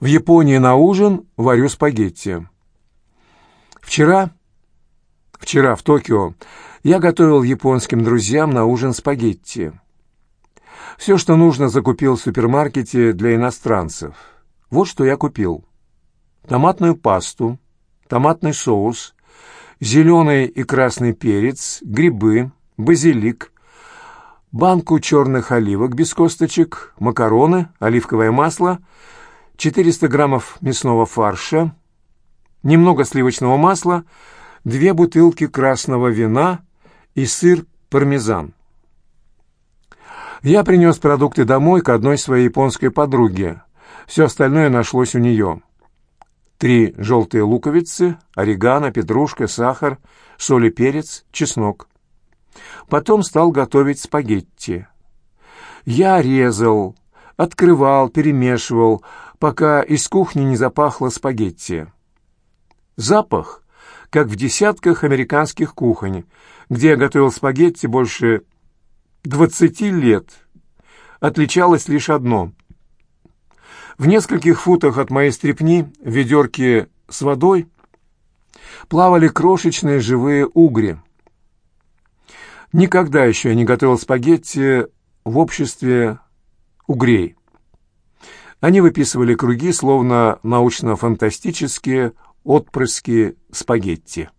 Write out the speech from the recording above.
В Японии на ужин варю спагетти. Вчера, вчера в Токио, я готовил японским друзьям на ужин спагетти. Все, что нужно, закупил в супермаркете для иностранцев. Вот что я купил. Томатную пасту, томатный соус, зеленый и красный перец, грибы, базилик, банку черных оливок без косточек, макароны, оливковое масло, 400 граммов мясного фарша, немного сливочного масла, две бутылки красного вина и сыр пармезан. Я принес продукты домой к одной своей японской подруге. Все остальное нашлось у нее. Три желтые луковицы, орегано, петрушка, сахар, соль и перец, чеснок. Потом стал готовить спагетти. Я резал, открывал, перемешивал, пока из кухни не запахло спагетти. Запах, как в десятках американских кухонь, где я готовил спагетти больше двадцати лет, отличалось лишь одно. В нескольких футах от моей стрепни в ведерке с водой плавали крошечные живые угри. Никогда еще я не готовил спагетти в обществе угрей. Они выписывали круги, словно научно-фантастические отпрыски спагетти.